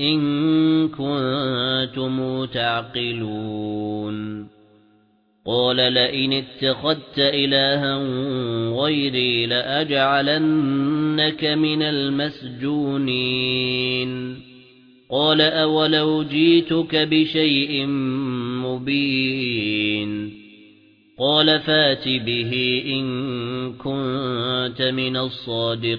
إن كنتم تعقلون. قال لئن اتخذت إلها غيري لأجعلنك من المسجونين. قال أولو جيتك بشيء مبين. قال فات به إن كنت من الصادقين.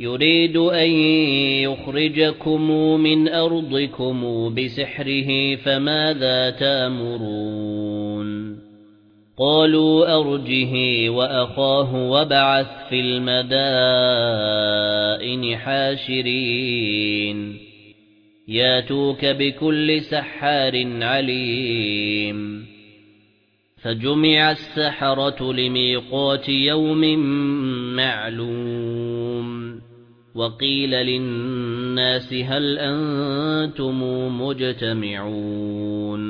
يريد أن يخرجكم من أرضكم بسحره فماذا تأمرون؟ قالوا أرجه وأخاه وبعث في المدائن حاشرين. ياتوك بكل سحار عليم. فجمع السحرة لميقات يوم معلوم. وقيل للناس هل أنتم مجتمعون